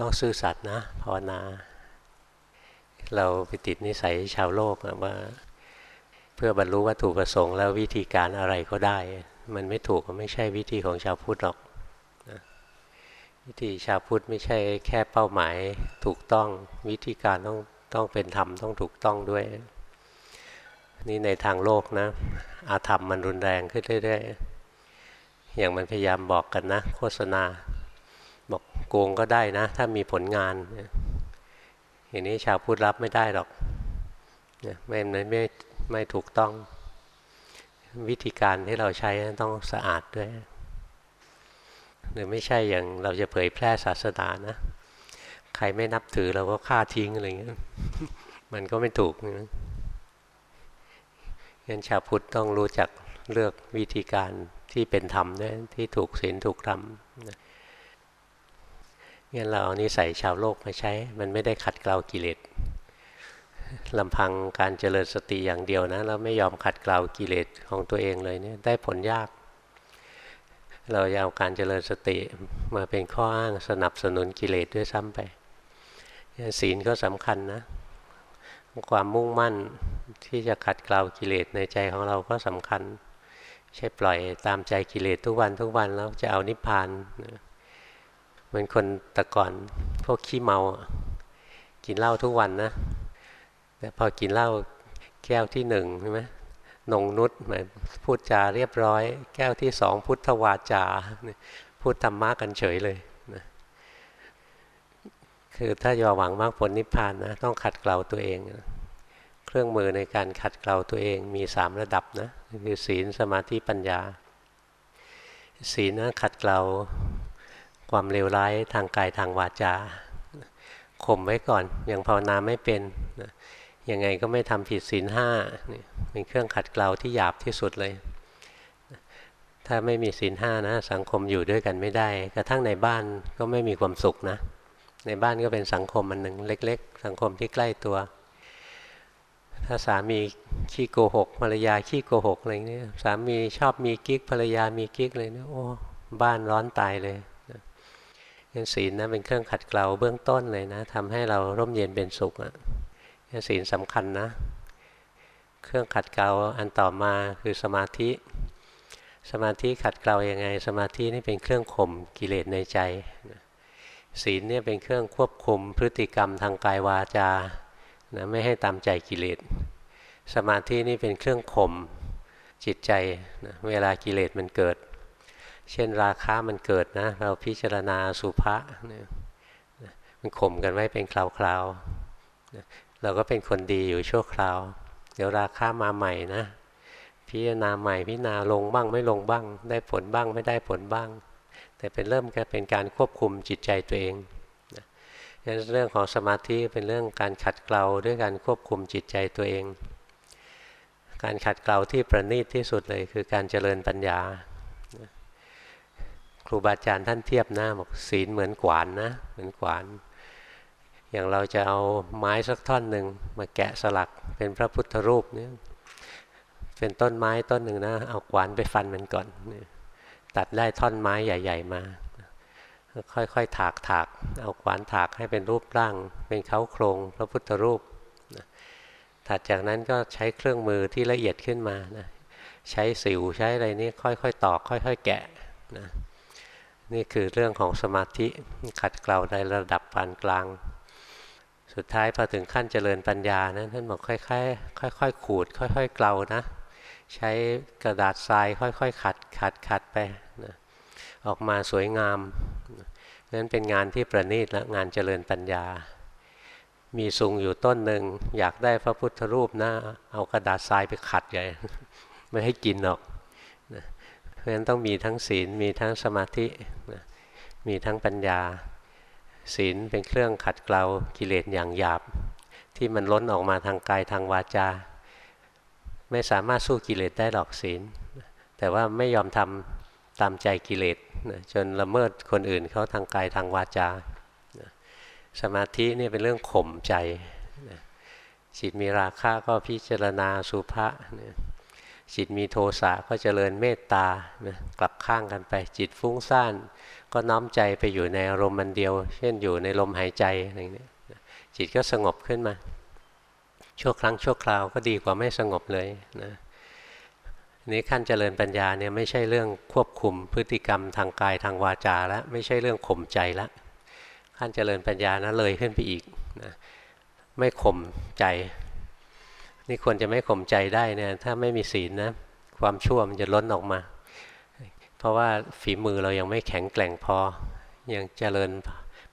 ต้องซื่อสัตย์นะภาวนา เราไปติดนิสัยชาวโลกว่า เพื่อบรรลุวัตถุประสงค์แล้ววิธีการอะไรก็ได้ มันไม่ถูกก็ไม่ใช่วิธีของชาวพุทธหรอกนะวิธีชาวพุทธไม่ใช่แค่เป้าหมายถูกต้องวิธีการต้องต้องเป็นธรรมต้องถูกต้องด้วย นี่ในทางโลกนะ อาธรรมมันรุนแรงขึ้นเรื่อยๆอย่างมันพยายามบอกกันนะ โฆษณา โกงก็ได้นะ ถ้ามีผลงานอย่างนี้ชาวพุทธรับไม่ได้หรอกไม่ไม่ไม่ไม่ถูกต้อง วิธีการที่เราใช้ต้องสะอาดด้วย หรือไม่ใช่อย่างเราจะเผยแพร่ศาสนานะ ใครไม่นับถือเราก็ฆ่าทิ้งอะไรเงี้ยมันก็ไม่ถูกนะงั้นชาวพุทธต้องรู้จักเลือกวิธีการที่เป็นธรรมด้วยที่ถูกศีลถูกธรรมนะ งั้นเราเอานิสัยชาวโลกมาใช้ มันไม่ได้ขัดเกลากิเลสลำพังการเจริญสติอย่างเดียวนะเราไม่ยอมขัดเกลากิเลสของตัวเองเลยเนี่ยได้ผลยาก เราจะเอาการเจริญสติมาเป็นข้ออ้างสนับสนุนกิเลสด้วยซ้ำไปศีลก็สำคัญนะ ความมุ่งมั่นที่จะขัดเกลากิเลสในใจของเราก็สำคัญ ใช่ปล่อยตามใจกิเลสทุกวันทุกวันแล้วจะเอานิพพานนะ มือนคนแต่ก่อนพวกขี้เมา กินเหล้าทุกวันนะ แต่พอกินเหล้าแก้วที่หนึ่งใช่ไหมนงนุษย์หมายพูดจาเรียบร้อย แก้วที่สองพุทธวาจา พูดธรรมะกันเฉยเลยนะคือถ้าจะหวังมากผลนิพพานนะต้องขัดเกลาตัวเองเครื่องมือในการขัดเกลาตัวเองมีสามระดับนะคือศีลสมาธิปัญญา ศีลนะขัดเกลา ความเลวร้ายทางกายทางวาจาข่มไว้ก่อนอยังภาวนาไม่เป็นยังไงก็ไม่ทำผิดศีลห้าเป็นเครื่องขัดเกลาที่หยาบที่สุดเลย ถ้าไม่มีศีลห้านะสังคมอยู่ด้วยกันไม่ได้ กระทั่งในบ้านก็ไม่มีความสุขนะ ในบ้านก็เป็นสังคมมันหนึ่งเล็ก ๆ สังคมที่ใกล้ตัว ถ้าสามีขี้โกหกภรรยาขี้โกหกอะไรเงี้ยสามีชอบมีกิ๊กภรรยามีกิ๊กเลยเนี่ยโอ้บ้านร้อนตายเลย ศีลนะเป็นเครื่องขัดเกลาเบื้องต้นเลยนะทำให้เราร่มเย็นเป็นสุขอะ่ะศีลสำคัญนะ เครื่องขัดเกลาอันต่อมาคือสมาธิ สมาธิขัดเกลายังไง สมาธินี่เป็นเครื่องข่มกิเลสในใจศีลเนี่ยเป็นเครื่องควบคุมพฤติกรรมทางกายวาจานะไม่ให้ตามใจกิเลสสมาธินี่เป็นเครื่องข่มจิตใจนะเวลากิเลสมันเกิด เช่นราคามันเกิดนะ เราพิจารณาสุภาษมันข่มกันไว้เป็นคราวๆเราก็เป็นคนดีอยู่ชั่วคราว เดี๋ยวราคามาใหม่นะ พิจารณาใหม่พิจารณาลงบ้างไม่ลงบ้าง ได้ผลบ้างไม่ได้ผลบ้าง แต่เป็นเริ่มก็เป็นการควบคุมจิตใจตัวเองเรื่องของสมาธิเป็นเรื่องการขัดเกลาด้วยการควบคุมจิตใจตัวเอง การขัดเกลาที่ประณีตที่สุดเลยคือการเจริญปัญญา ครูบาอาจารย์ท่านเทียบนะบอกศีลเหมือนขวานนะ เหมือนขวาน อย่างเราจะเอาไม้สักท่อนหนึ่งมาแกะสลักเป็นพระพุทธรูปเนี่ยเป็นต้นไม้ต้นหนึ่งนะ เอาขวานไปฟันมันก่อนตัดได้ท่อนไม้ใหญ่ ๆ มา ค่อยๆถากถากเอาขวานถากให้เป็นรูปร่าง เป็นเขาโครงพระพุทธรูปถัดจากนั้นก็ใช้เครื่องมือที่ละเอียดขึ้นมานะใช้สิวใช้อะไรนี่ค่อยๆตอกค่อย ๆ แกะนะ นี่คือเรื่องของสมาธิขัดเกลาในระดับปานกลาง สุดท้ายพอถึงขั้นเจริญปัญญานะท่านบอกค่อยๆค่อยๆขูด ค่อย ๆ เกลานะ ใช้กระดาษทรายค่อย ๆ ขัดขัดขัดไปนะออกมาสวยงามนั้นเป็นงานที่ประณีตและงานเจริญปัญญา มีสุงอยู่ต้นหนึ่งอยากได้พระพุทธรูปนะเอากระดาษทรายไปขัดใหญ่ไม่ให้กินหรอก ราะฉะนั้นต้องมีทั้งศีลมีทั้งสมาธิมีทั้งปัญญา ศีลเป็นเครื่องขัดเกลากิเลสอย่างหยาบ ที่มันล้นออกมาทางกายทางวาจา ไม่สามารถสู้กิเลสได้หรอกศีล แต่ว่าไม่ยอมทำตามใจกิเลสจนละเมิดคนอื่นเขาทางกายทางวาจาสมาธินี่เป็นเรื่องข่มใจจิตมีราคะก็พิจารณาสุภาษ จิตมีโทสะก็เจริญเมตตากลับข้างกันไป จิตฟุ้งซ่าน ก็น้อมใจไปอยู่ในอารมณ์มันเดียว เช่นอยู่ในลมหายใจอะไรเงี้ยจิตก็สงบขึ้นมาชั่วครั้งชั่วคราวก็ดีกว่าไม่สงบเลยนะนี้ขั้นเจริญปัญญาเนี่ยไม่ใช่เรื่องควบคุมพฤติกรรมทางกายทางวาจาแล้วไม่ใช่เรื่องข่มใจแล้วขั้นเจริญปัญญานะเลยขึ้นไปอีกนะไม่ข่มใจ นี่ควรจะไม่ข่มใจได้เนี่ยถ้าไม่มีศีลนะความชั่วมันจะล้นออกมา เพราะว่าฝีมือเรายังไม่แข็งแกร่งพอ ยังเจริญ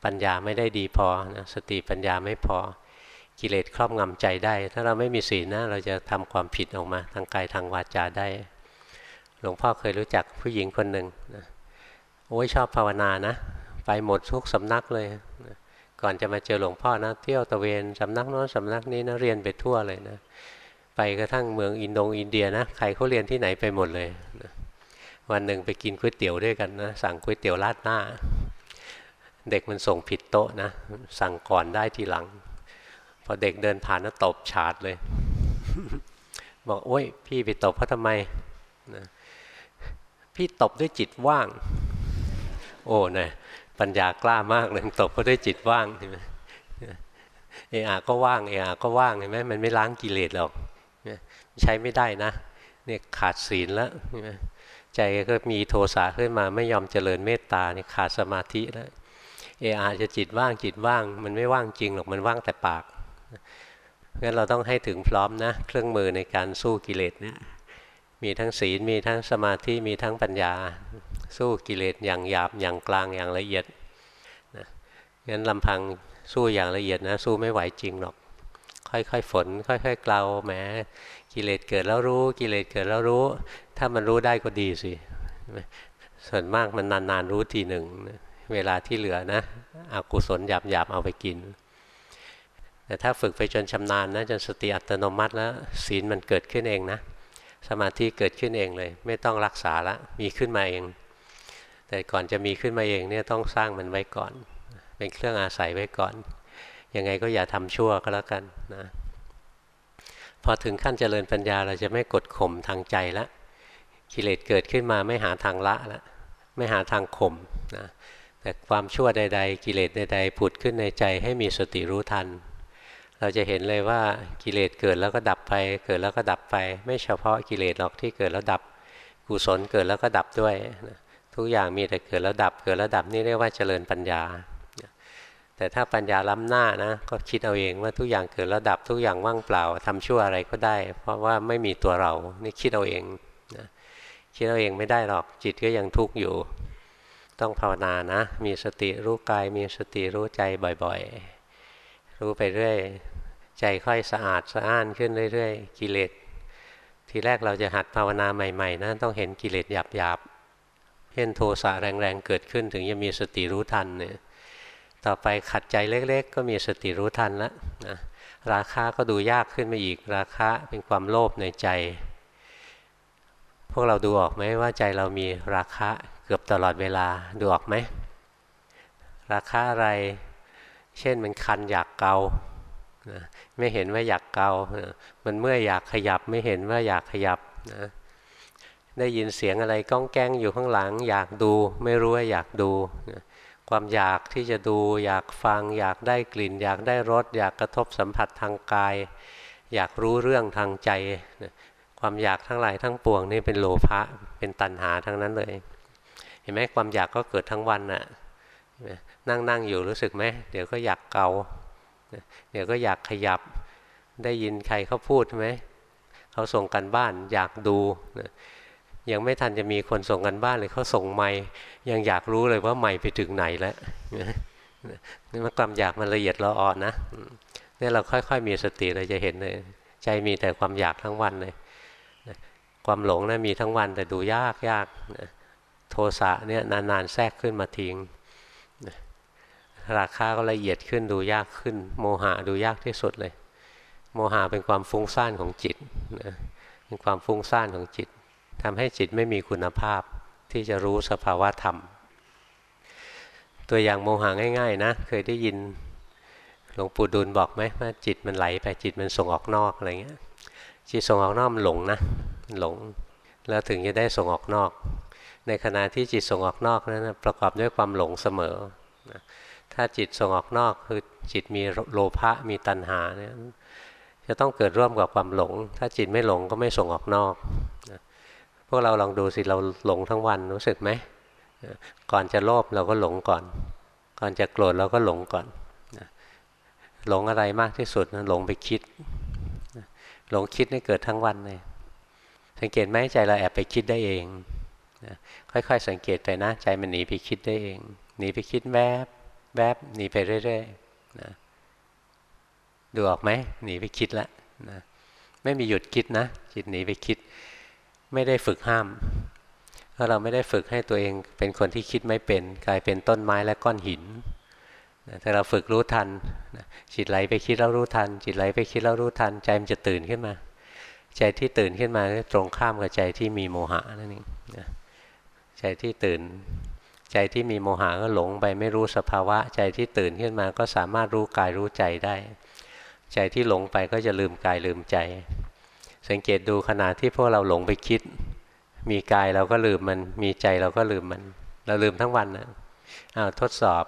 ปัญญาไม่ได้ดีพอนะสติปัญญาไม่พอกิเลสครอบงำใจได้ ถ้าเราไม่มีศีลนะเราจะทำความผิดออกมา ทางกายทางวาจาได้ หลวงพ่อเคยรู้จักผู้หญิงคนหนึ่งนะโอ้ยชอบภาวนานะ ไปหมดทุกสำนักเลยนะ ก่อนจะมาเจอหลวงพ่อนะเที่ยวตะเวนสำนักน้อนสำนักนี้นะเรียนไปทั่วเลยนะ ไปกระทั่งเมืองอินโดอินเดียนะใครเขาเรียนที่ไหนไปหมดเลยนะวันหนึ่งไปกินก๋วยเตี๋ยวด้วยกันนะ สั่งก๋วยเตี๋ยวราดหน้า เด็กมันส่งผิดโต๊ะนะ สั่งก่อนได้ทีหลัง พอเด็กเดินผ่านแล้วตบฉาดเลย บอกโอ้ย พี่ไปตบเขาะทำไมนะพี่ตบด้วยจิตว่าง โอ้เนี่ย ปัญญากล้ามากเลยตบเขาด้วยจิตว่างเห็นไหมเออาก็ว่างเออาก็ว่างเห็นไหมมันไม่ล้างกิเลสหรอกใช้ไม่ได้นะเนี่ยขาดศีลแล้วใจก็มีโทสะขึ้นมาไม่ยอมเจริญเมตตาเนี่ยขาดสมาธิแล้วเออาจะจิตว่างจิตว่าง มันไม่ว่างจริงหรอกมันว่างแต่ปากงั้นเราต้องให้ถึงพร้อมนะ เครื่องมือในการสู้กิเลสเนี่ยมีทั้งศีลมีทั้งสมาธิมีทั้งปัญญา สู้กิเลสอย่างหยาบอย่างกลางอย่างละเอียดนะงั้นลำพังสู้อย่างละเอียดนะสู้ไม่ไหวจริงหรอก ค่อยๆฝน ค่อยๆเกลาแหมกิเลสเกิดแล้วรู้ กิเลสเกิดแล้วรู้ ถ้ามันรู้ได้ก็ดีสิส่วนมากมันนานๆรู้ทีหนึ่งเวลาที่เหลือนะอกุศลหยาบๆเอาไปกิน แต่ถ้าฝึกไปจนชำนาญนะจนสติอัตโนมัติแล้วศีลมันเกิดขึ้นเองนะสมาธิเกิดขึ้นเองเลย ไม่ต้องรักษาละมีขึ้นมาเอง แต่ก่อนจะมีขึ้นมาเองเนี่ยต้องสร้างมันไว้ก่อน เป็นเครื่องอาศัยไว้ก่อน ยังไงก็อย่าทำชั่วก็แล้วกันนะพอถึงขั้นเจริญปัญญาเราจะไม่กดข่มทางใจละกิเลสเกิดขึ้นมาไม่หาทางละละไม่หาทางข่มนะแต่ความชั่วใด ๆ กิเลสใด ๆ ผุดขึ้นในใจให้มีสติรู้ทัน เราจะเห็นเลยว่ากิเลสเกิดแล้วก็ดับไป เกิดแล้วก็ดับไป ไม่เฉพาะกิเลสหรอกที่เกิดแล้วดับ กุศลเกิดแล้วก็ดับด้วย ทุกอย่างมีแต่เกิดแล้วดับ เกิดแล้วดับนี่เรียกว่าเจริญปัญญา แต่ถ้าปัญญาล้ำหน้านะก็คิดเอาเองว่าทุกอย่างเกิดแล้วดับทุกอย่างว่างเปล่าทำชั่วอะไรก็ได้ เพราะว่าไม่มีตัวเรานี่คิดเอาเองนะคิดเอาเองไม่ได้หรอกจิตก็ยังทุกข์อยู่ ต้องภาวนานะ มีสติรู้กาย มีสติรู้ใจบ่อยๆ รู้ไปเรื่อยใจค่อยสะอาดสะอ้านขึ้นเรื่อยๆ กิเลสทีแรกเราจะหัดภาวนาใหม่ๆนะต้องเห็นกิเลสหยาบๆ เช่นโทสะแรงๆเกิดขึ้น ถึงจะมีสติรู้ทันเนี่ยต่อไปขัดใจเล็ก ๆ ก็มีสติรู้ทันแล้วนะราคาก็ดูยากขึ้นมาอีก ราคาเป็นความโลภในใจ พวกเราดูออกไหมว่าใจเรามีราคะเกือบตลอดเวลาดูออกไหมราคาอะไร เช่นมันคันอยากเกานะไม่เห็นว่าอยากเกา มันเมื่ออยากขยับไม่เห็นว่าอยากขยับนะ ได้ยินเสียงอะไรก้องแก้งอยู่ข้างหลัง อยากดูไม่รู้ว่าอยากดู ความอยากที่จะดู อยากฟัง อยากได้กลิ่น อยากได้รสอยากกระทบสัมผัสทางกาย อยากรู้เรื่องทางใจ ความอยากทั้งหลายทั้งปวงนี่เป็นโลภะเป็นตัณหาทั้งนั้นเลย เห็นไหมความอยากก็เกิดทั้งวันน่ะนั่งนั่งอยู่รู้สึกไหมเดี๋ยวก็อยากเกาเดี๋ยวก็อยากขยับได้ยินใครเขาพูดไหมเขาส่งกันบ้านอยากดู ยังไม่ทันจะมีคนส่งกันบ้านเลยเขาส่งไม่ยังอยากรู้เลยว่าไม่ไปถึงไหนแล้วนี่มันความอยากมันละเอียดละอ่อนนะนี่เราค่อย ๆ มีสติเราจะเห็นเลยใจมีแต่ความอยากทั้งวันเลยความหลงนะมีทั้งวันแต่ดูยากยากโทสะเนี่ยนานๆแทรกขึ้นมาทิ้งราคาก็ละเอียดขึ้นดูยากขึ้น โมหะดูยากที่สุดเลย โมหะเป็นความฟุ้งซ่านของจิตนะเป็นความฟุ้งซ่านของจิต ทำให้จิตไม่มีคุณภาพที่จะรู้สภาวะธรรม ตัวอย่างโมหะง่าย ๆ นะ เคยได้ยินหลวงปู่ดูลบอกไหมว่าจิตมันไหลไปจิตมันส่งออกนอกอะไรเงี้ยจิตส่งออกนอกมันหลงนะหลง แล้วถึงจะได้ส่งออกนอก ในขณะที่จิตส่งออกนอกนั้นประกอบด้วยความหลงเสมอถ้าจิตส่งออกนอกคือจิตมีโลภะมีตัณหาเนี่ยจะต้องเกิดร่วมกับความหลง ถ้าจิตไม่หลงก็ไม่ส่งออกนอก พวกเราลองดูสิเราหลงทั้งวันรู้สึกไหมก่อนจะโลภเราก็หลงก่อน ก่อนจะโกรธเราก็หลงก่อนหลงอะไรมากที่สุดนะหลงไปคิดหลงคิดนี่เกิดทั้งวันเลยสังเกตไหมใจเราแอบไปคิดได้เองค่อยๆ สังเกตไปนะใจมันหนีไปคิดได้เองหนีไปคิดแวบแวบหนีไปเรื่อยๆนะดูออกไหมหนีไปคิดแล้วนะไม่มีหยุดคิดนะจิตหนีไปคิด ไม่ได้ฝึกห้ามเพราะเราไม่ได้ฝึกให้ตัวเองเป็นคนที่คิดไม่เป็น กลายเป็นต้นไม้และก้อนหินแต่เราฝึกรู้ทันจิตไหลไปคิดแล้วรู้ทัน จิตไหลไปคิดแล้วรู้ทัน ใจมันจะตื่นขึ้นมา ใจที่ตื่นขึ้นมาตรงข้ามกับใจที่มีโมหะนั่นเองใจที่ตื่น ใจที่มีโมหะก็หลงไปไม่รู้สภาวะ ใจที่ตื่นขึ้นมาก็สามารถรู้กายรู้ใจได้ ใจที่หลงไปก็จะลืมกายลืมใจ สังเกตดูขณะที่พวกเราหลงไปคิด มีกายเราก็ลืมมัน มีใจเราก็ลืมมัน เราลืมทั้งวันนะอ้าวทดสอบ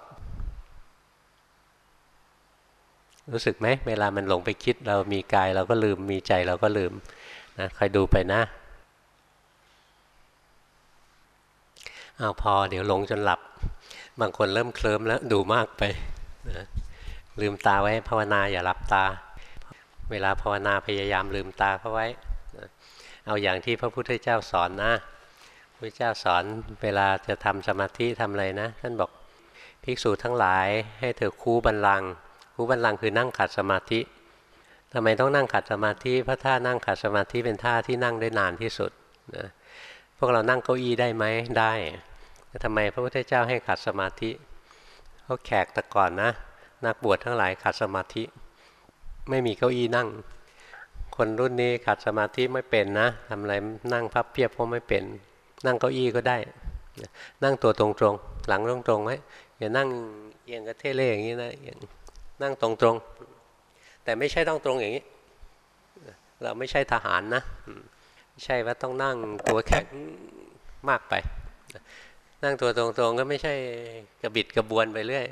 รู้สึกไหมเวลามันหลงไปคิด เรามีกายเราก็ลืม มีใจเราก็ลืมนะคอยดูไปนะเอาพอเดี๋ยวหลงจนหลับ บางคนเริ่มเคลิ้มแล้วดูมากไปนะลืมตาไว้ภาวนาอย่าหลับตา เวลาภาวนาพยายามลืมตาเข้าไว้ เอาอย่างที่พระพุทธเจ้าสอนนะพระเจ้าสอนเวลาจะทำสมาธิทำอะไรนะ ท่านบอกภิกษุทั้งหลายให้เธอคู่บันลังคูบันลังคือนั่งขัดสมาธิทำไมต้องนั่งขัดสมาธิเพราะท่านั่งขัดสมาธิเป็นท่าที่นั่งได้นานที่สุดนะพวกเรานั่งเก้าอี้ได้ไหมได้ทำไมพระพุทธเจ้าให้ขัดสมาธิเขาแขกแต่ก่อนนะ นักบวชทั้งหลายขัดสมาธิ ไม่มีเก้าอี้นั่ง คนรุ่นนี้ขัดสมาธิไม่เป็นนะทำอะไรนั่งพับเพียบก็ไม่เป็น นั่งเก้าอี้ก็ได้ นั่งตัวตรงๆหลังตรงๆไว้อย่านั่งเอียงกระเทเล่อย่างนี้นะนั่งตรงๆแต่ไม่ใช่ต้องตรงอย่างนี้ เราไม่ใช่ทหารนะไม่ใช่ว่าต้องนั่งตัวแข็งมากไปนั่งตัวตรงๆก็ไม่ใช่กระบิดกระบวนไปเรื่อย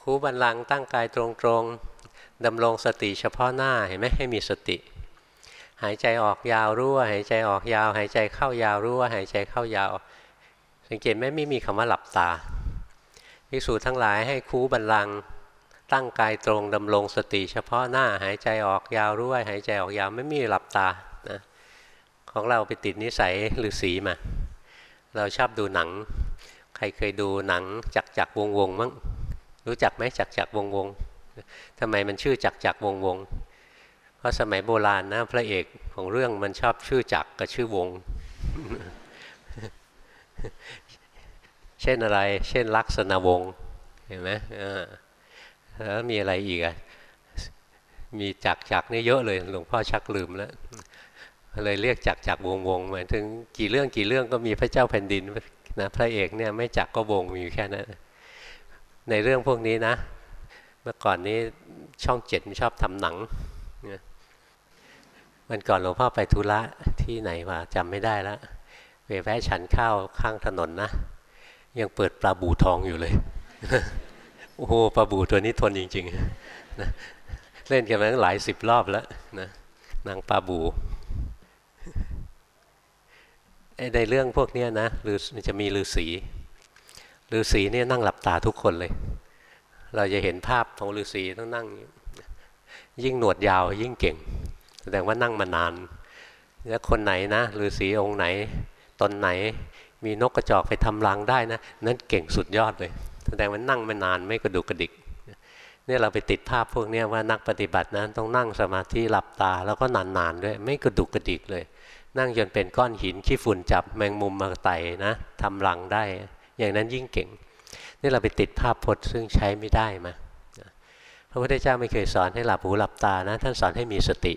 คูบันลังตั้งกายตรงๆ ดำรงสติเฉพาะหน้าเห็นไหมให้มีสติ หายใจออกยาวรู้ว่าหายใจออกยาว หายใจเข้ายาวรู้ว่าหายใจเข้ายาว สังเกตไหมไม่มีคำว่าหลับตาภิกษุทั้งหลายให้คูบันลังตั้งกายตรงดำรงสติ เฉพาะหน้าหายใจออกยาวรู้ว่าหายใจออกยาวไม่มีหลับตานะของเราไปติดนิสัยหรือสีมา เราชอบดูหนัง ใครเคยดูหนังจักจักวงวงมั้งรู้จักไหมจักจักวงวง ทำไมมันชื่อจักจักวงวง เพราะสมัยโบราณนะพระเอกของเรื่องมันชอบชื่อจักกับชื่อวง เช่นอะไร เช่นลักษณะวงเห็นไหมแล้วมีอะไรอีกอะมีจักจักนี่เยอะเลย หลวงพ่อชักลืมแล้วเลยเรียกจักจักวงวงหมายถึงกี่เรื่องกี่เรื่องก็มีพระเจ้าแผ่นดินนะพระเอกเนี่ยไม่จักก็วงมีอยู่แค่นั้นในเรื่องพวกนี้นะ เมื่อก่อนนี้ช่องเจ็ดชอบทำหนังมันก่อนหลวงพ่อไปธุระที่ไหนวะจำไม่ได้แล้วเวแวะฉันข้าวข้างถนนนะ ยังเปิดปลาบูทองอยู่เลยโอ้โหปลาบูตัวนี้ทนจริงๆนะเล่นกันมาตั้งหลายสิบรอบแล้วนะนางปลาบูในเรื่องพวกนี้นะหรือจะมีฤาษีฤาษีเนี่ยนั่งหลับตาทุกคนเลย เราจะเห็นภาพของฤาษีต้องนั่ง ยิ่งหนวดยาวยิ่งเก่ง แสดงว่านั่งมานาน แล้วคนไหนนะฤาษีองค์ไหนตนไหน มีนกกระจอกไปทำรังได้นะ นั่นเก่งสุดยอดเลย แสดงว่านั่งม่นานไม่กระดุกกระดิกเนี่ยเราไปติดภาพพวกนี้ว่านักปฏิบัตินั้นต้องนั่งสมาธิหลับตาแล้วก็นานๆด้วย ไม่กระดุกกระดิกเลย นั่งจนเป็นก้อนหินขี้ฝุ่นจับแมงมุมมาไต่นะทำรังได้ อย่างนั้นยิ่งเก่ง นี่เราไปติดภาพพจน์ซึ่งใช้ไม่ได้มาพระพุทธเจ้าไม่เคยสอนให้หลับหูหลับตานะท่านสอนให้มีสติ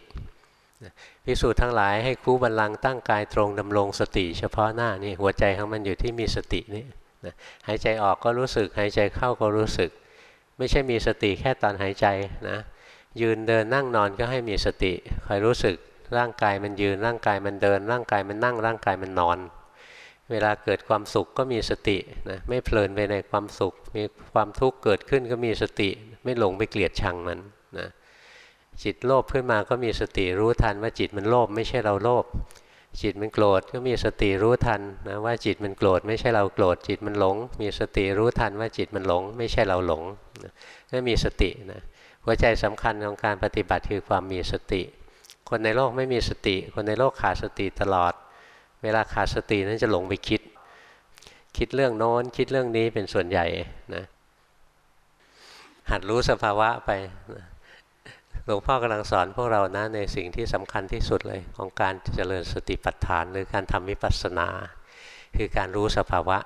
พิสูจน์ทั้งหลายให้คู่บัลลังตั้งกายตรงดำรงสติ เฉพาะหน้านี่หัวใจของมันอยู่ที่มีสตินี่หายใจออกก็รู้สึกหายใจเข้าก็รู้สึก ไม่ใช่มีสติแค่ตอนหายใจนะยืนเดินนั่งนอนก็ให้มีสติคอยรู้สึกร่างกายมันยืนร่างกายมันเดิน ร่างกายมันนั่งร่างกายมันนอน เวลาเกิดความสุขก็มีสตินะไม่เพลินไปในความสุข มีความทุกข์เกิดขึ้นก็มีสติ ไม่หลงไปเกลียดชังมันนะจิตโลภขึ้นมาก็มีสติรู้ทันว่าจิตมันโลภไม่ใช่เราโลภจิตมันโกรธก็มีสติรู้ทันนะว่าจิตมันโกรธไม่ใช่เราโกรธจิตมันหลง มีสติรู้ทันว่าจิตมันหลง ไม่ใช่เราหลงนั่นมีสตินะหัวใจสำคัญของการปฏิบัติคือความมีสติ คนในโลกไม่มีสติ คนในโลกขาดสติตลอด เวลาขาดสตินั้นจะหลงไปคิด คิดเรื่องโน้นคิดเรื่องนี้เป็นส่วนใหญ่นะหัดรู้สภาวะไปหลวงพ่อกำลังสอนพวกเรานะในสิ่งที่สำคัญที่สุดเลยของการเจริญสติปัฏฐาน หรือการทำวิปัสสนา คือการรู้สภาวะ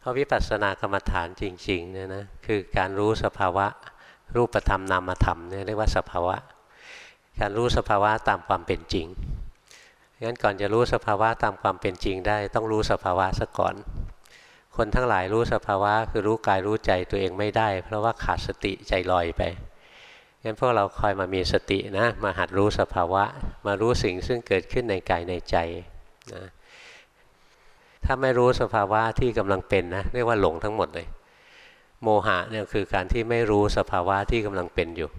เพราะวิปัสสนากรรมฐานจริงๆเนี่ยนะคือการรู้สภาวะรูปธรรมนามธรรมเนี่ยเรียกว่าสภาวะ การรู้สภาวะตามความเป็นจริง งั้นก่อนจะรู้สภาวะตามความเป็นจริงได้ ต้องรู้สภาวะซะก่อน คนทั้งหลายรู้สภาวะคือรู้กายรู้ใจตัวเองไม่ได้ เพราะว่าขาดสติใจลอยไปงั้นพวกเราคอยมามีสตินะมาหัดรู้สภาวะ มารู้สิ่งซึ่งเกิดขึ้นในกายในใจนะถ้าไม่รู้สภาวะที่กำลังเป็นนะเรียกว่าหลงทั้งหมดเลย โมหะเนี่ยคือการที่ไม่รู้สภาวะที่กำลังเป็นอยู่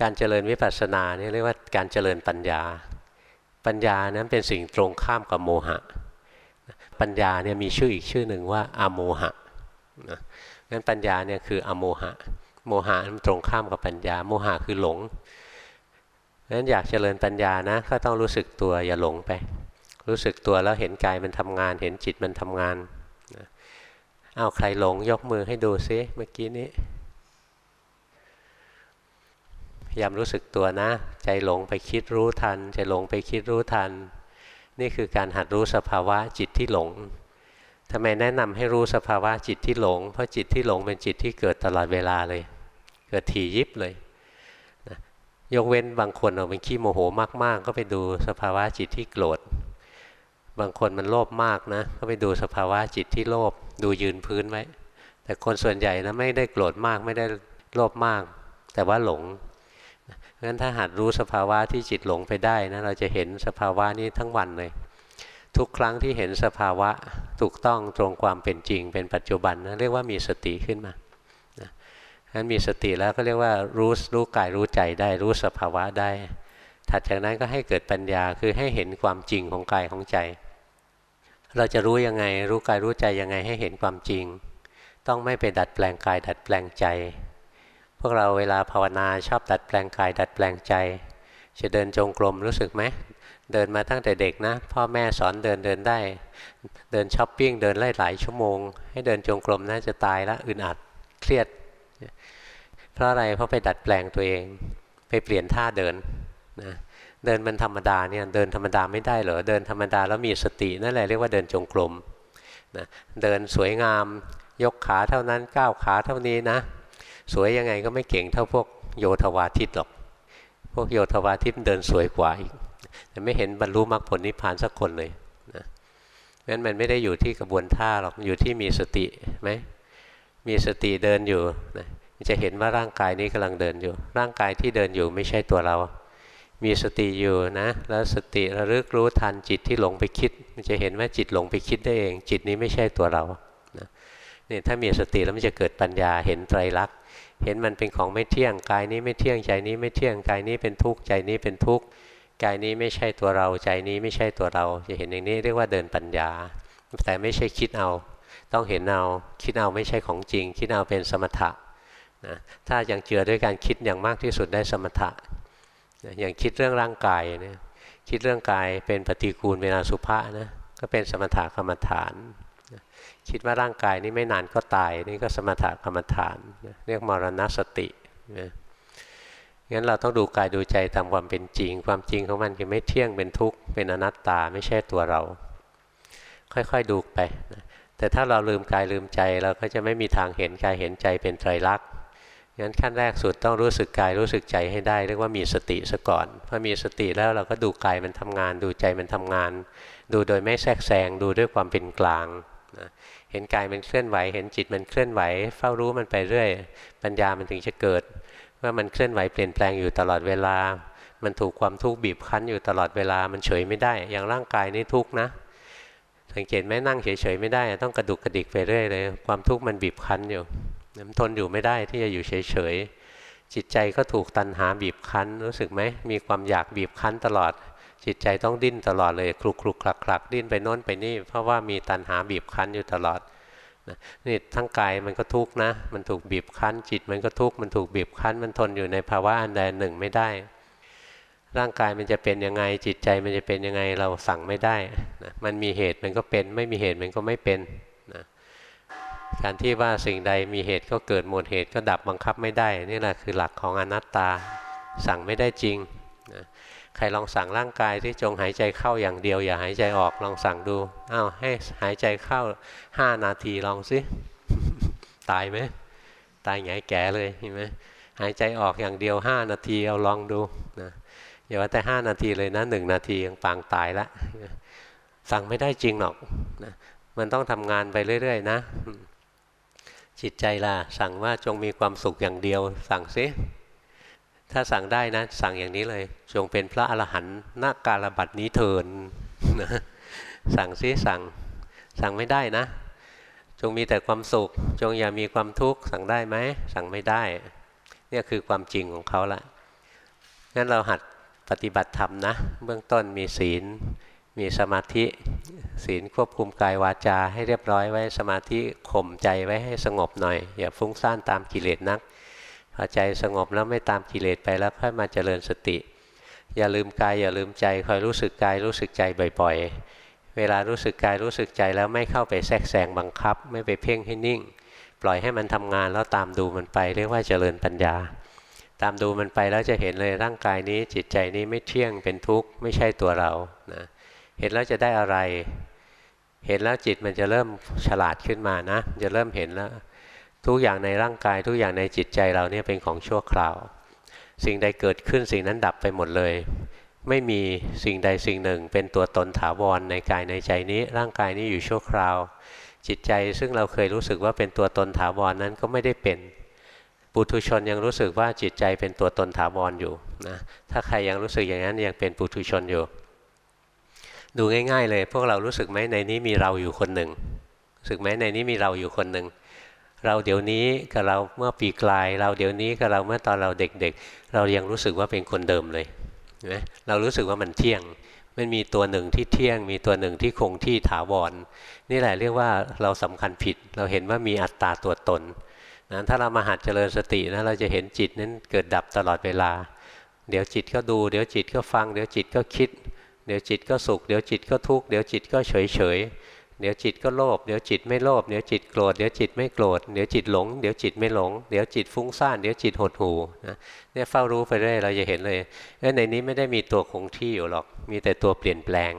การเจริญวิปัสสนาเนี่ยเรียกว่าการเจริญปัญญา ปัญญานั้นเป็นสิ่งตรงข้ามกับโมหะ ปัญญาเนี่ยมีชื่ออีกชื่อหนึ่งว่าอโมหะนะงั้นปัญญาเนี่ยคืออโมหะ โมหะมันตรงข้ามกับปัญญา โมหะคือหลงนั้นอยากเจริญปัญญานะก็ต้องรู้สึกตัวอย่าหลงไป รู้สึกตัวแล้วเห็นกายมันทำงาน เห็นจิตมันทำงานเอาใครหลงยกมือให้ดูซิเมื่อกี้นี้พ ยายามรู้สึกตัวนะ ใจหลงไปคิดรู้ทัน ใจหลงไปคิดรู้ทัน นี่คือการหัดรู้สภาวะจิตที่หลงทำไมแนะนำให้รู้สภาวะจิตที่หลง เพราะจิตที่หลงเป็นจิตที่เกิดตลอดเวลาเลย เกิดถี่ยิบเลยนะยกเว้นบางคนเอาเป็นขี้โมโหมาก ๆ ก็ไปดูสภาวะจิตที่โกรธ บางคนมันโลภมากนะ ก็ไปดูสภาวะจิตที่โลภ ดูยืนพื้นไว้ แต่คนส่วนใหญ่นะไม่ได้โกรธมาก ไม่ได้โลภมาก แต่ว่าหลง เพราะฉะนั้นถ้าหัดรู้สภาวะที่จิตหลงไปได้นะเราจะเห็นสภาวะนี้ทั้งวันเลย ทุกครั้งที่เห็นสภาวะถูกต้องตรงความเป็นจริง เป็นปัจจุบันนะเรียกว่ามีสติขึ้นมานั้นมีสติแล้วก็เรียกว่ารู้รู้กายรู้ใจได้รู้สภาวะได้ ถัดจากนั้นก็ให้เกิดปัญญาคือให้เห็นความจริงของกายของใจ เราจะรู้ยังไงรู้กายรู้ใจยังไงให้เห็นความจริง ต้องไม่ไปดัดแปลงกายดัดแปลงใจ พวกเราเวลาภาวนาชอบดัดแปลงกาย ดัดแปลงใจ จะเดินจงกรมรู้สึกไหมเดินมาตั้งแต่เด็กนะ พ่อแม่สอนเดินเดินได้ เดินช้อปปิ้งเดินไล่หลายชั่วโมง ให้เดินจงกรมน่าจะตายล้วอึดอัดเครียด เพราะอะไรเพราะไปดัดแปลงตัวเอง ไปเปลี่ยนท่าเดินนะเดินมันธรรมดาเนี่ยเดินธรรมดาไม่ได้เหรอเดินธรรมดาแล้วมีสตินั่นแหละเรียกว่าเดินจงกรมนะเดินสวยงามยกขาเท่านั้นก้าวขาเท่านี้นะ สวยยังไงก็ไม่เก่งเท่าพวกโยธวาทิตหรอก พวกโยธวาทิตเดินสวยกว่าอีกแต่ไม่เห็นบรรลุมรรคผลนิพพานสักคนเลยนะงั้นมันไม่ได้อยู่ที่กระบวนท่าหรอกอยู่ที่มีสติไหมมีสติเดินอยู่นะจะเห็นว่าร่างกายนี้กำลังเดินอยู่ ร่างกายที่เดินอยู่ไม่ใช่ตัวเรา มีสติอยู่นะแล้วสติระลึกรู้ทันจิตที่หลงไปคิด มันจะเห็นว่าจิตหลงไปคิดได้เอง จิตนี้ไม่ใช่ตัวเรา นะนี่ถ้ามีสติแล้วมันจะเกิดปัญญาเห็นไตรลักษณ์เห็นมันเป็นของไม่เที่ยงกายนี้ไม่เที่ยงใจนี้ไม่เที่ยงกายนี้เป็นทุกข์ใจนี้เป็นทุกข์กายนี้ไม่ใช่ตัวเราใจนี้ไม่ใช่ตัวเรา จะเห็นอย่างนี้เรียกว่าเดินปัญญา แต่ไม่ใช่คิดเอา ต้องเห็นเอาคิดเอาไม่ใช่ของจริง คิดเอาเป็นสมถะนะถ้ายังเจือด้วยการคิดอย่างมากที่สุดได้สมถะอย่างคิดเรื่องร่างกายเนี่ยคิดเรื่องกายเป็นปฏิกูลเป็นอสุภะนะก็เป็นสมถะกรรมฐาน คิดว่าร่างกายนี้ไม่นานก็ตาย นี่ก็สมถะกรรมฐาน เรียกมรณสตินะงั้นเราต้องดูกายดูใจตามความเป็นจริง ความจริงของมันคือไม่เที่ยงเป็นทุกข์เป็นอนัตตาไม่ใช่ตัวเรา ค่อยๆดูไปนะแต่ถ้าเราลืมกายลืมใจเราก็จะไม่มีทางเห็นกายเห็นใจเป็นไตรลักษณ์งั้นขั้นแรกสุดต้องรู้สึกกายรู้สึกใจให้ได้ เรียกว่ามีสติซะก่อนพอมีสติแล้วเราก็ดูกายมันทำงาน ดูใจมันทำงาน ดูโดยไม่แทรกแซงดูด้วยความเป็นกลาง นะเห็นกายมันเคลื่อนไหว เห็นจิตมันเคลื่อนไหว เฝ้ารู้มันไปเรื่อย ปัญญามันถึงจะเกิด ว่ามันเคลื่อนไหวเปลี่ยนแปลงอยู่ตลอดเวลา มันถูกความทุกข์บีบคั้นอยู่ตลอดเวลา มันเฉยไม่ได้ อย่างร่างกายนี่ทุกข์นะสังเกตไหมนั่งเฉยๆไม่ได้ ต้องกระดุกกระดิกไปเรื่อยเลย ความทุกข์มันบีบคั้นอยู่มันทนอยู่ไม่ได้ที่จะอยู่เฉยๆจิตใจก็ถูกตันหาบีบคั้นรู้สึกไหมมีความอยากบีบคั้นตลอด จิตใจต้องดิ้นตลอดเลยคลุกคลุกคลักคลักดิ้นไปโน้นไปนี่ เพราะว่ามีตันหาบีบคั้นอยู่ตลอดนี่ทั้งกายมันก็ทุกข์นะ มันถูกบีบคั้น จิตมันก็ทุกข์มันถูกบีบคั้น มันทนอยู่ในภาวะอันใดหนึ่งไม่ได้ ร่างกายมันจะเป็นยังไง จิตใจมันจะเป็นยังไงเราสั่งไม่ได้นะมันมีเหตุมันก็เป็น ไม่มีเหตุมันก็ไม่เป็นนะการที่ว่าสิ่งใดมีเหตุก็เกิดหมดเหตุก็ดับบังคับไม่ได้ นี่แหละคือหลักของอนัตตา สั่งไม่ได้จริง ใครลองสั่งร่างกายที่จงหายใจเข้าอย่างเดียว อย่าหายใจออกลองสั่งดูอ้าวให้หายใจเข้าห้านาทีลองสิตายไหมตายไงแก่เลยเห็นไหมหายใจออกอย่างเดียวห้านาทีเอาลองดูนะอย่าว่าแต่ห้านาทีเลยนะหนึ่งนาทียังปางตายละสั่งไม่ได้จริงหรอกนะมันต้องทำงานไปเรื่อย ๆ นะ จิตใจล่ะ สั่งว่าจงมีความสุขอย่างเดียว สั่งซิ ถ้าสั่งได้นะ สั่งอย่างนี้เลย จงเป็นพระอรหันต์นักการบัตรนี้เถินนะสั่งซิสั่งสั่งไม่ได้นะ จงมีแต่ความสุข จงอย่ามีความทุกข์สั่งได้ไหมสั่งไม่ได้ เนี่ยคือความจริงของเขาละงั้นเราหัดปฏิบัติธรรมนะ เบื้องต้นมีศีล มีสมาธิ ศีลควบคุมกายวาจาให้เรียบร้อยไว้สมาธิข่มใจไว้ให้สงบหน่อย อย่าฟุ้งซ่านตามกิเลสนัก พอใจสงบแล้วไม่ตามกิเลสไปแล้วค่อยมาเจริญสติ อย่าลืมกายอย่าลืมใจคอยรู้สึกกายรู้สึกใจบ่อยๆ เวลารู้สึกกายรู้สึกใจแล้วไม่เข้าไปแทรกแซงบังคับ ไม่ไปเพ่งให้นิ่ง ปล่อยให้มันทำงานแล้วตามดูมันไป เรียกว่าเจริญปัญญา ตามดูมันไปแล้วจะเห็นเลยร่างกายนี้จิตใจนี้ไม่เที่ยงเป็นทุกข์ไม่ใช่ตัวเรานะเห็นแล้วจะได้อะไร เห็นแล้วจิตมันจะเริ่มฉลาดขึ้นมานะ จะเริ่มเห็นแล้ว ทุกอย่างในร่างกายทุกอย่างในจิตใจเราเนี่ยเป็นของชั่วคราว สิ่งใดเกิดขึ้นสิ่งนั้นดับไปหมดเลย ไม่มีสิ่งใดสิ่งหนึ่ง เป็นตัวตนถาวรในกายในใจนี้ ร่างกายนี้อยู่ชั่วคราว จิตใจซึ่งเราเคยรู้สึกว่าเป็นตัวตนถาวรนั้นก็ไม่ได้เป็นปุถุชนยังรู้สึกว่าจิตใจเป็นตัวตนถาวรอยู่นะถ้าใครยังรู้สึกอย่างนั้นยังเป็นปุถุชนอยู่ ดูง่าย ๆ เลย พวกเรารู้สึกไหมในนี้มีเราอยู่คนหนึ่งรู้สึกไหมในนี้มีเราอยู่คนหนึ่ง เราเดี๋ยวนี้กับเราเมื่อปีกลาย เราเดี๋ยวนี้กับเราเมื่อตอนเราเด็กๆ เรายังรู้สึกว่าเป็นคนเดิมเลยนไหมเรารู้สึกว่ามันเที่ยง มันมีตัวหนึ่งที่เที่ยง มีตัวหนึ่งที่คงที่ถาวรนี่แหละเรียกว่าเราสำคัญผิด เราเห็นว่ามีอัตตาตัวตนนะถ้าเรามาหัดเจริญสตินะเราจะเห็นจิตนั้นเกิดดับตลอดเวลา เดี๋ยวจิตก็ดู เดี๋ยวจิตก็ฟัง เดี๋ยวจิตก็คิด เดี๋ยวจิตก็สุข เดี๋ยวจิตก็ทุกข์ เดี๋ยวจิตก็เฉยเฉย เดี๋ยวจิตก็โลภเดี๋ยวจิตไม่โลภเดี๋ยวจิตโกรธเดี๋ยวจิตไม่โกรธเดี๋ยวจิตหลงเดี๋ยวจิตไม่หลงเดี๋ยวจิตฟุ้งซ่านเดี๋ยวจิตหดหูนะเนี่ยเฝ้ารู้ไปเรื่อยเราจะเห็นเลยเอ้ในนี้ไม่ได้มีตัวคงที่อยู่หรอก มีแต่ตัวเปลี่ยนแปลง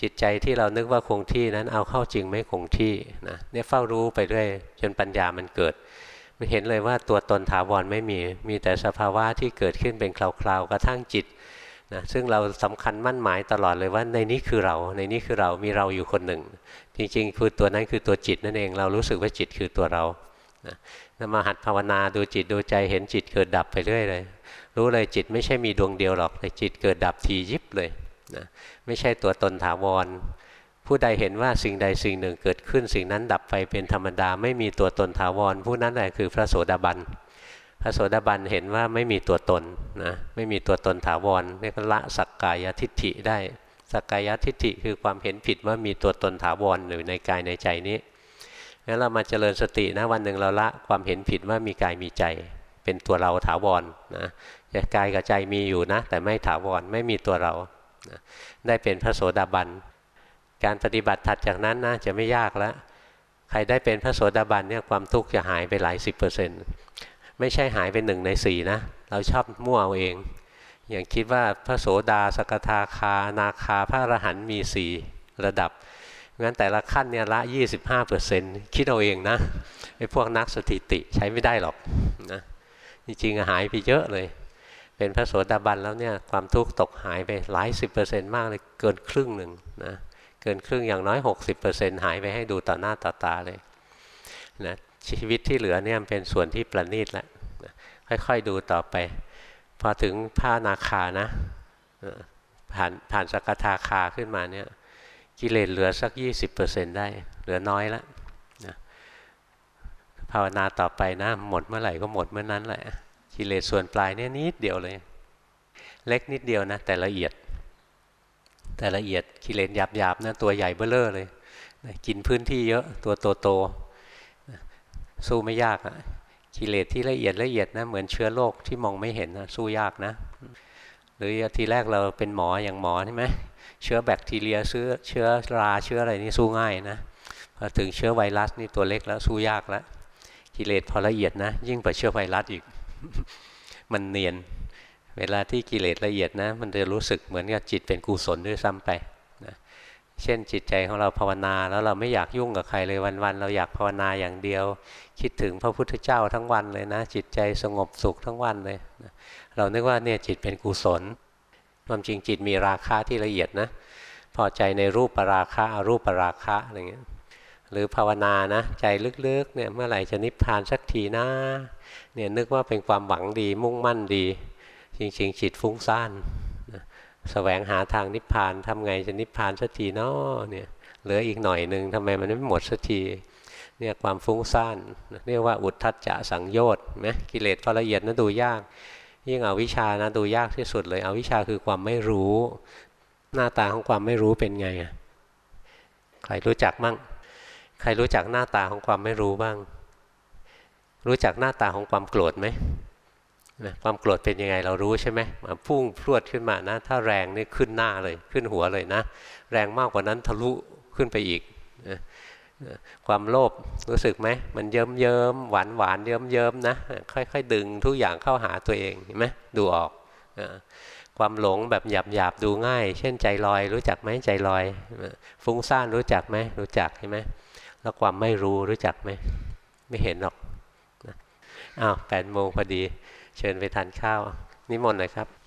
จิตใจที่เรานึกว่าคงที่นั้นเอาเข้าจริงไม่คงที่นะเนี่ยเฝ้ารู้ไปเรื่อยจนปัญญามันเกิดมันเห็นเลยว่าตัวตนถาวรไม่มีมีแต่สภาวะที่เกิดขึ้นเป็นคราวๆกระทั่งจิต นะซึ่งเราสำคัญมั่นหมายตลอดเลยว่าในนี้คือเรา ในนี้คือเรามีเราอยู่คนหนึ่ง จริงๆ คือตัวนั้นคือตัวจิตนั่นเองเรารู้สึกว่าจิตคือตัวเรานะมาหัดภาวนาดูจิตดูใจเห็นจิตเกิดดับไปเรื่อยเลย รู้เลยจิตไม่ใช่มีดวงเดียวหรอกแต่จิตเกิดดับทียิบเลยนะไม่ใช่ตัวตนถาวร ผู้ใดเห็นว่าสิ่งใดสิ่งหนึ่งเกิดขึ้น สิ่งนั้นดับไปเป็นธรรมดา ไม่มีตัวตนถาวร ผู้นั้นแหละคือพระโสดาบัน พระโสดาบันเห็นว่าไม่มีตัวตนนะไม่มีตัวตนถาวรเรียกละสักกายทิฏฐิได้สักกายทิฏฐิคือความเห็นผิดว่ามีตัวตนถาวรอยู่ในกายในใจนี้งั้นเรามาเจริญสตินะวันหนึ่งเราละความเห็นผิดว่ามีกายมีใจ เป็นตัวเราถาวรนะกายกับใจมีอยู่นะ แต่ไม่ถาวรไม่มีตัวเรานะได้เป็นพระโสดาบันการปฏิบัติถัดจากนั้นนะจะไม่ยากแล้ว ใครได้เป็นพระโสดาบันเนี่ยความทุกข์จะหายไปหลายสิบเปอร์เซ็นต์ ไม่ใช่หายไปหนึ่งในสี่นะ เราชอบมั่วเอาเอง อย่างคิดว่าพระโสดาสกทาคานาคาพระอรหันต์มีสี่ระดับงั้นแต่ละขั้นเนี่ยละ 25%คิดเอาเองนะไอ้พวกนักสถิติใช้ไม่ได้หรอกนะจริงๆหายไปเยอะเลย เป็นพระโสดาบันแล้วเนี่ยความทุกข์ตกหายไปหลายสิบเปอร์เซ็นต์มากเลยเกินครึ่งหนึ่งนะเกินครึ่งอย่างน้อย 60%หายไปให้ดูต่อหน้าต่อตาเลยนะ ชีวิตที่เหลือเนี่ยเป็นส่วนที่ประณีตแล้วค่อยๆดูต่อไป พอถึงผ้านาคานะผ่านผ่านสกทาคาขึ้นมาเนี่ยกิเลสเหลือสัก 20%ได้ เหลือน้อยแล้วนะภาวนาต่อไปนะ หมดเมื่อไหร่ก็หมดเมื่อนั้นแหละกิเลสส่วนปลายเนี่ยนิดเดียวเลย เล็กนิดเดียวนะ แต่ละเอียด แต่ละเอียดกิเลสหยาบๆนะตัวใหญ่เบ้อเลอเลย กินพื้นที่เยอะตัวโตๆ สู้ไม่ยากอะกิเลสที่ละเอียดละเอียดนะเหมือนเชื้อโรคที่มองไม่เห็นนะสู้ยากนะ หรือทีแรกเราเป็นหมออย่างหมอใช่ไหมเชื้อแบคทีเรียเชื้อเชื้อราเชื้ออะไรนี่สู้ง่ายนะพอถึงเชื้อไวรัสนี่ตัวเล็กแล้วสู้ยากแล้วกิเลสพอละเอียดนะ ยิ่งกว่าเชื้อไวรัสอีก มันเนียน เวลาที่กิเลสละเอียดนะ มันจะรู้สึกเหมือนกับจิตเป็นกุศลด้วยซ้ำไป เช่นจิตใจของเราภาวนาแล้วเราไม่อยากยุ่งกับใครเลยวันๆเราอยากภาวนาอย่างเดียว คิดถึงพระพุทธเจ้าทั้งวันเลยนะ จิตใจสงบสุขทั้งวันเลยนะเรานึกว่าเนี่ยจิตเป็นกุศลความจริงจิตมีราคะที่ละเอียดนะพอใจในรูปปราคะอรูปปราคะอะไรเงี้ยหรือภาวนานะใจลึกๆเนี่ยเมื่อไหร่จะนิพพานสักทีนะเนี่ยนึกว่าเป็นความหวังดีมุ่งมั่นดี จริงๆจิตฟุ้งซ่าน แสวงหาทางนิพพานทำไงจะนิพพานสักทีนาะเนี่ยเหลืออีกหน่อยหนึ่งทำไมมันไม่หมดสักทีเนี่ยความฟุ้งซ่านเรียกว่าอุทธัจจะสังโยชน์ไหมกิเลสพอละเอียดนะดูยาก ยิ่งเอาวิชานะดูยากที่สุดเลยเอาวิชาคือความไม่รู้ หน้าตาของความไม่รู้เป็นไงใครรู้จักมั่งใครรู้จักหน้าตาของความไม่รู้บ้าง รู้จักหน้าตาของความโกรธไหม ความโกรธเป็นยังไงเรารู้ใช่ไหมมาพุ่งพรวดขึ้นมานะ ถ้าแรงนี่ขึ้นหน้าเลยขึ้นหัวเลยนะ แรงมากกว่านั้นทะลุขึ้นไปอีกนะความโลภรู้สึกไหมมันเยิ้มเยิ้มหวานหวานเยิ้มเยิ้มนะค่อยๆ ดึงทุกอย่างเข้าหาตัวเองเห็นไหมดูออกความหลงแบบหยาบหยาบดูง่าย เช่นใจลอย รู้จักไหมใจลอย ฟุ้งซ่านรู้จักไหมรู้จักใช่ไหมแล้วความไม่รู้รู้จักไหมไม่เห็นหรอกอ้าวแปดโมงพอดี เชิญไปทานข้าว นิมนต์หน่อยครับ